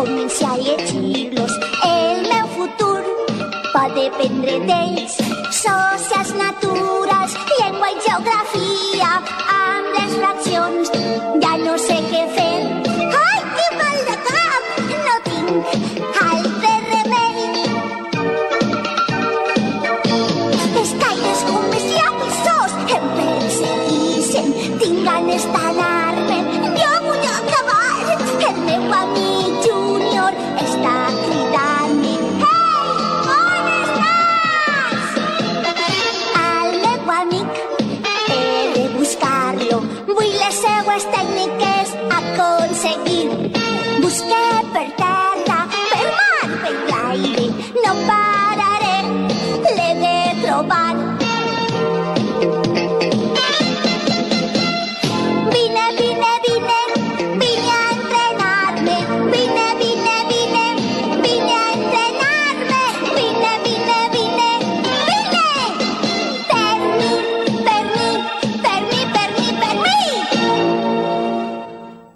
comenci a llegir-los. El meu futur va dependre d'ells. Socials naturals, llengua i geografia, amb les fraccions ja no sé què fer. Ai, que mal de cap! No tinc altre remei. Estalles com més llapissos em perseguixen, tinc ganes d'anar les seues tècniques a conseguir. Busqué per terra, per mar, per l'aire, no pararé, l'he de trobar.